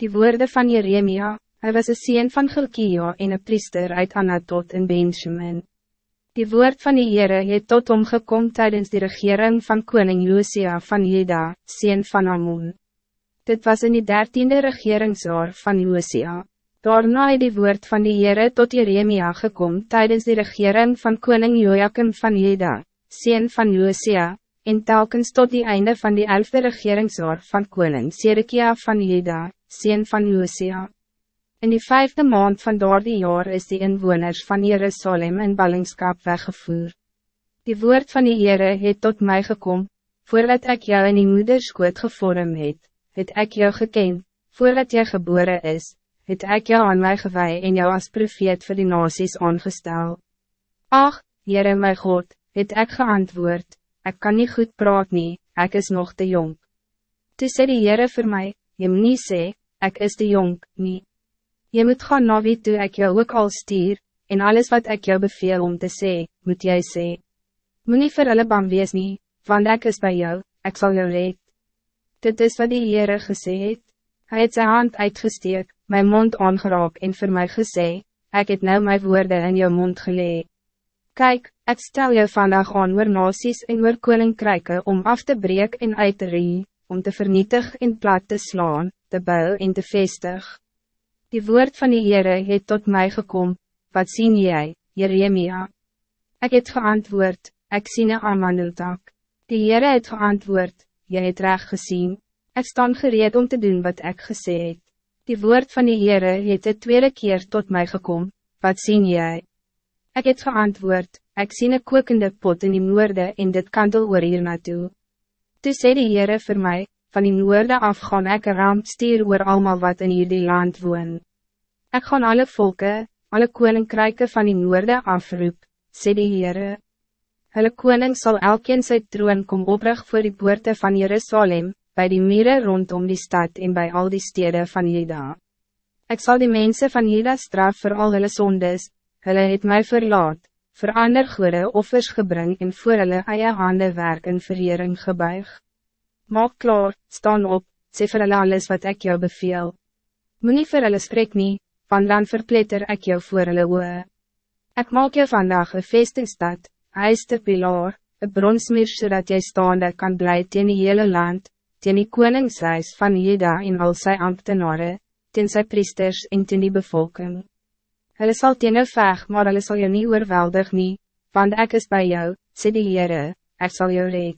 Die woorden van Jeremia, hij was een sien van Gilkia en een priester uit Anatot in Benjamin. Die woord van die Heere het tot omgekom tijdens de regering van koning Josia van Juda, sien van Amun. Dit was in die dertiende regeringsjaar van Josia. Daarna het die woord van die Heere tot Jeremia gekom tijdens de regering van koning Joachim van Juda, sien van Josia, en telkens tot die einde van die elfde regeringsjaar van koning Sedekia van Juda, sien van Josia. In die vijfde maand van die jaar is die inwoners van Jerusalem in ballingskap weggevoerd. Die woord van die Heere het tot mij gekom, voordat ik jou in die moederskoot gevorm het, het ik jou gekend, voordat jy geboren is, het ik jou aan mij gewij en jou als profeet voor die nasies aangestel. Ach, Heere my God, het ik geantwoord, ik kan niet goed praat nie, ik is nog te jong. Toe sê die Heere vir my, jy moet nie sê, ik is te jong, nie. Je moet gaan na wie toe ek jou ook al stuur, en alles wat ik jou beveel om te sê, moet jy sê. Moet nie vir hulle bang wees nie, want ek is bij jou, ik zal jou red. Dit is wat die Heere gesê het. Hy het sy hand uitgesteek, mijn mond aangeraak en voor mij gesê, ik het nou mijn woorden in jou mond gelee. Kijk, ik stel jou vandaag aan oor nasies en oor koninkryke om af te breek en uit te rie, om te vernietig en plat te slaan, te bouw en te vestig. Die woord van die Heere het tot mij gekom, wat zien jij, Jeremia? Ik het geantwoord, ik zie een amandeltak. Die Heere het geantwoord, jy het recht gezien. Ik staan gereed om te doen wat ik gesê het. Die woord van die Heere het de tweede keer tot mij gekom, wat zien jij? Ik het geantwoord, ik zie een kokende pot in die moorde en dit kantel oor hier naartoe. Toe sê die Heere vir my, van die noorde af gaan ek een ramp stuur oor almal wat in hierdie land woon. Ek gaan alle volken, alle koninkryke van die noorde afroep, sê die Heere. Hulle koning sal elkeen sy troon kom oprig voor die poorte van Jerusalem, bij die mieren rondom die stad en bij al die steden van Juda. Ik zal die mensen van Juda straf voor al hulle sondes, hulle het mij verlaat, voor ander goede offers gebring en voor hulle eie hande werk en verering gebuig. Maak klaar, staan op, sê vir hulle alles wat ik jou beveel. Moe nie vir hulle spreek nie, want dan verpletter ik jou voor hulle oe. Ek maak jou vandag een vestingstad, huiste pilaar, een bronsmeer zodat jy staande kan bly teen die hele land, teen die koningshuis van Jeda en al sy ambtenaren, teen sy priesters en teen die bevolking. Hulle sal teen jou veg, maar hulle sal jou nie oorweldig nie, want ek is bij jou, sê die Heere, ek sal jou red.